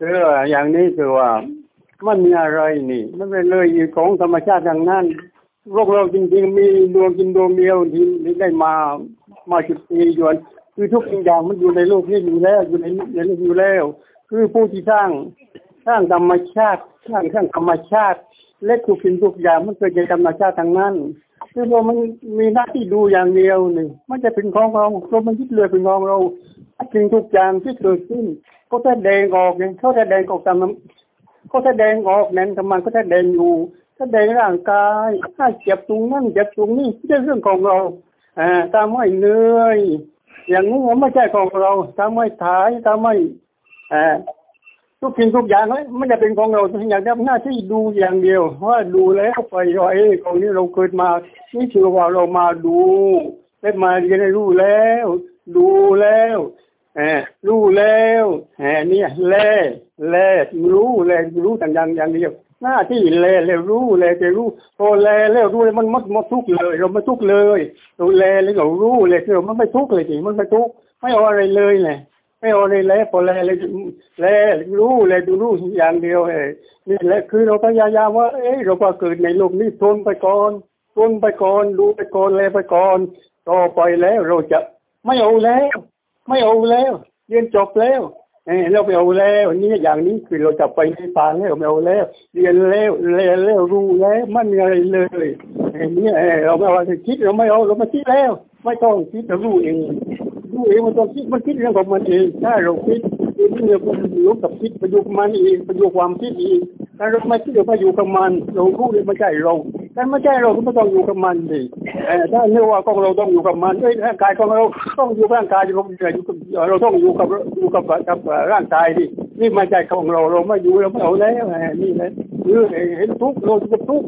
คืออย่างนี้คือว่ามันมีอะไรนี่ มันเป็นเลยของธรรมชาติอย่างนั้นโลกเราจริง ๆ มีดวงกินดวงเดียวที่ได้มามาจุดตียวนคือทุกสิ่งอย่างมันอยู่ในโลกนี้อยู่แล้วอยู่ในในโลกอยู่แล้ว คือผู้ที่สร้างสร้างธรรมชาติสร้างสร้างธรรมชาติและทุกสิ่งทุกอย่างมันเกิดจากธรรมชาติทางนั้นคือเรามันมีหน้าที่ดูอย่างเดียวหนึ่งมันจะเป็นของเราเรามันยึดเลยเป็นของเราสิ่งทุกอย่างที่เกิดขึ้น เขาแสดงออกเนี่ยเขาแสดงออกตามเขาแสดงออกนั้นทำไมเขาแสดงอยู่แสดงร่างกายถ้าเจ็บตรงนั้นเจ็บตรงนี้ไม่ใช่เรื่องของเราอ่าตามไม่เหนื่อยอย่างนี้ไม่ใช่ของเราตามไม่ถ่ายตามไม่อ่าทุกสิ่งทุกอย่างไม่จะเป็นของเราทุกอย่างทำหน้าที่ดูอย่างเดียวว่าดูแล้วไปว่าเอ้ตรงนี้เราเกิดมานี่คือว่าเรามาดูได้มาเรียนรู้แล้วแหมรู้แล้ว เนี่ยแลแลรู้แลรู้แต่อย่างอย่างเดียวหน้าที่แลแล้วรู้แลจะรู้พอแลแล้วรู้เลยมันมดมดทุกเลย เราไม่ทุกเลยเราแลแล้วเรารู้เลยคือมันไม่ทุกเลยจริงมันไม่ทุกไม่เอาอะไรเลยเลยไม่เอาอะไรแล้วพอแลเลยแลรู้แลดูรู้อย่างเดียวเอ้นี่แหละคือเราพยายามว่าเอ้เราก็เกิดในโลกนี้ทนไปก่อนทนไปก่อนดูไปก่อนแลไปก่อนต่อไปแล้วเราจะไม่เอาแล้ว ไม่เอาแล้วเรียนจบแล้ว เออเราไม่เอาแล้วนี่อย่างนี้คือเราจะไปในป่าแล้วไม่เอาแล้วเรียนแล้วเรียนแล้วรู้แล้วไม่มีอะไรเลยอันนี้เราไม่เอาคิดเราไม่เอาเราไม่คิดแล้ว ไม่ต้องคิดเรารู้เองรู้เองมันต้องคิดมันคิดเรื่องของมันเองถ้าเราคิดเรื่องมันอยู่กับคิดประยุกต์มันเองประยุกต์ความคิดเองถ้าเราไม่คิดเราไปอยู่กับมัน เรารู้เลยไม่ใช่เรา แต่ไม่ใช่เราไม่ต้องอยู่กับมันดิถ้าเนื่อว่าของเราต้องอยู่กับมันด้ยร่างกายของเราต้องอยู่ร่างกายอยู่กับเราต้องอยู่กับอยู่กับกับร่างกายดินี่ไม่ใช่ของเราเราไม่อยู่เราไม่เอาแล้วนี่แหละคือเห็นทุกเราจะทุก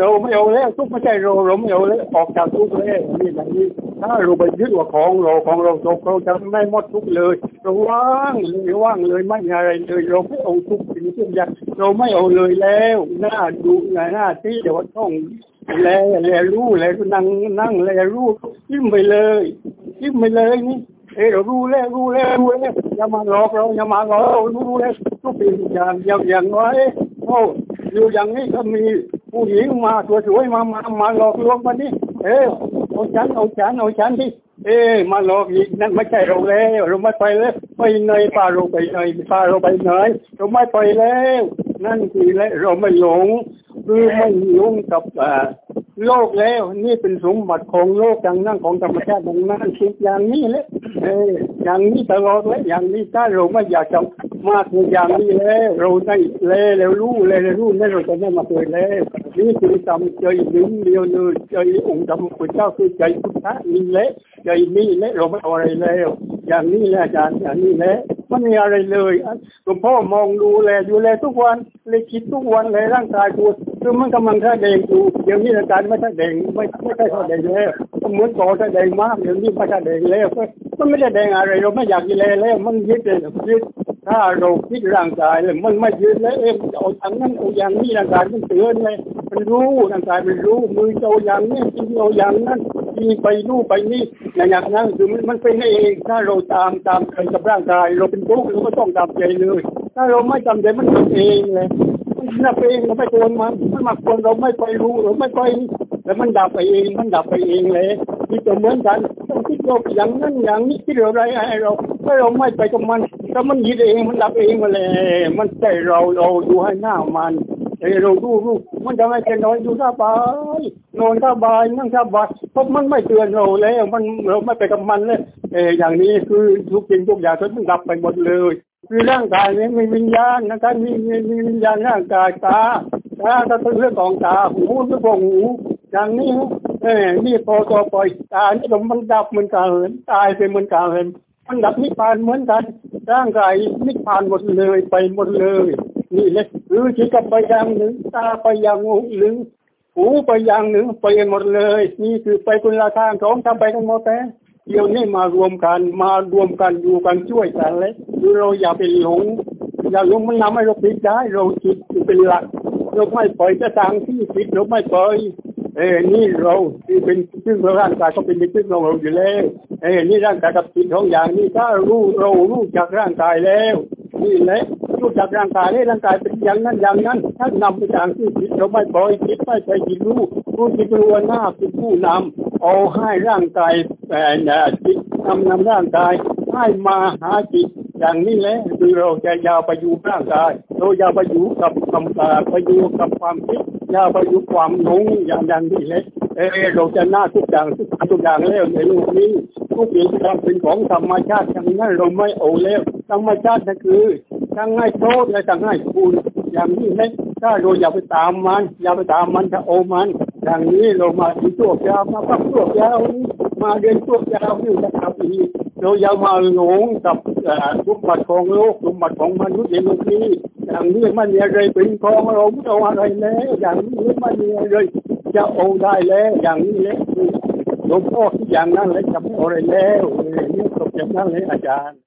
เราไม่เอาแล้วทุกไม่ใช่เราเราไม่เอาแล้วออกจากทุกแล้วนี่แบบนี้ ถ้าเราไปยึดว่าของเราของเราตกเราจะไม่หมดทุกเลยเราว่างเลยว่างเลยไม่มีอะไรเลยเราไม่เอาทุกสิ่งทุกอย่างเราไม่เอาเลยแล้วหน้าดูหน้าที่เดี๋ยวต้องแลแลรู้แลนั่งนั่งแลรู้ยิ้มไปเลยยิ้มไปเลยนี่เออเรารู้แล้วรู้แล้วรู้แล้วอย่ามาหลอกเราอย่ามาหลอกเรารู้แล้วทุกสิ่งอย่างอย่างอย่างน้อยโอ้อยู่อย่างนี้ก็มีผู้หญิงมาสวยๆมามามาหลอกลวงมานี่เออ เอาฉันเอาฉันเอาฉันที่เอ๊มาหลอกอีกนั่นไม่ใช่เราแล้วเราไม่ไปแล้วไปเนยพาเราไปเนยพาเราไปเนยเราไม่ไปแล้ว นั่นคือแล้วเราไม่หลงคือไม่ยุ่งกับโลกแล้ว นี่เป็นสมบัติของโลกอย่างนั้นของธรรมชาติของนั้นคิดอย่างนี้แหละเอออย่างนี้ตลอดเลยอย่างนี้ถ้าเราไม่อยากจะมากอย่างนี้แล้ว เราได้แล้วรู้แล้วรู้นั่นเราจะได้มาเกิดแล้ว นี่คือจำใจหนึ่งเดียวเลยใจองค์ธรรมพุทธเจ้าคือใจพุทธะนี่แหละใจนี่แหละเราไม่เอาอะไรแล้ว อย่างนี้แหละอาจารย์อย่างนี้แหละไม่มีอะไรเลยหลวงพ่อมองดูแลอยู่แลทุกวันเลยคิดทุกวันเลยร่างกายกูคือมันกำลังแสดงอยู่เดี๋ยวนี้อาการไม่แสดงไม่ไม่ใช่แสดงแล้วเหมือนก่อแสดงมากเดี๋ยวนี้ไม่แสดงแล้วมันไม่แสดงอะไรเราไม่อยากกินแล้ว มันยึดเลยยึดถ้าเราคิดร่างกายเลยมันไม่ยืนแล้วเอ็มเอาอย่างนั้นเอาอย่างนี้ร่างกายมันเตือนเลย มันรู้ร่างกายมันรู้มือเอาอย่างนี้กินเอาอย่างนั้นมีไปนู่ไปนี่อย่างนั้นคือมันมันเป็นเอง ถ้าเราตามตามใจกับร่างกาย เราเป็นทุกข์เราก็ต้องตามใจเลย ถ้าเราไม่จำใจมันทำเองเลยมันนับเองเราไม่ควรมันมันมาควรเราไม่ไปรู้เราไม่ไปแล้วมันดับไปเองมันดับไปเองเลยที่จะเหมือนกันต้องคิดเราอย่างนั้นอย่างนี้คิดอะไรให้เราถ้าเราไม่ไปกับมันถ้ามันยึดเองมันดับเองมาเลยมันใจเราเราดูให้หน้ามัน เออเราดูรู้มันจะไม่แค่นอนอยู่สบายนอนสบายนั่งสบายเพราะมันไม่เตือนเราแล้วมันเราไม่ไปกับมันเลยเอออย่างนี้คือทุกสิ่งทุกอย่างมันดับไปหมดเลยคือร่างกายนี้มีวิญญาณนะครับมีมีวิญญาณร่างกายตาตาก็เป็นเรื่องของตาหูเรื่องของหูอย่างนี้เออนี่พอต่อปล่อยตานี่มันดับเหมือนกันตายไปเหมือนกันมันดับนิพพานเหมือนกันร่างกายนิพพานหมดเลยไปหมดเลย นี่เลย คือจิตกับไปอย่างหนึ่งตาไปอย่างหนึ่งหูไปอย่างหนึ่งไปหมดเลย นี่คือไปคนละทางสองทำไปกันหมดแต่เดี๋ยวนี้มารวมกันมารวมกันอยู่กันช่วยกันเลยคือเราอย่าไปหลงอย่าหลงมันทำให้เราผิดได้เราจิตเป็นหลักเราไม่ปล่อยจะทางที่ผิดเราไม่ปล่อยเอ้นี่เราที่เป็นซึ่งร่างกายก็เป็นซึ่งเราอยู่แล้วเอ้นี่ร่างกายกับจิตของอย่างนี้ถ้ารู้เรารู้จากร่างกายแล้วนี่แหละ รู้จักร่างกายให้ร่างกายเป็นอย่างนั้นอย่างนั้นถ้านำไปทางที่ผิดเราไม่ปล่อยจิตไม่ไปจิตรู้รู้จิตรู้ว่าหน้าเป็นผู้นำเอาให้ร่างกายแต่จิตนำนำร่างกายให้มาหาจิตอย่างนี้แหละคือเราจะยาวไปอยู่ร่างกายเรายาวไปอยู่กับคำตาไปอยู่กับความคิดยาวไปอยู่ความหลงอย่างอย่างนี้แหละเออเราจะหน้าทุกอย่างทุกทุกอย่างแล้วในโลกนี้ทุกอย่างเป็นของธรรมชาติอย่างนั้นเราไม่เอาแล้วธรรมชาตินั่นคือ ทั้งให้โทษและทั้งให้คุณอย่างนี้แหละถ้าเราอย่าไปตามมัน อย่าไปตามมันจะโอมัน อย่างนี้เรามาที่ตัวยาวมาพักตัวยาวมาเดินตัวยาวนี่จะทำอีกเราอย่ามาหลงกับสมบัติของโลกสมบัติของมนุษย์ในโลกนี้อย่างนี้มันมีอะไรเป็นของเราไม่เอาอะไรแล้วอย่างนี้มันมีอะไรจะเอาได้แล้วอย่างนี้แหละหลวงพ่ออย่างนั้นเลยจะไม่เอาอะไรแล้วเนี่จบอย่างนั้นเลยอาจารย์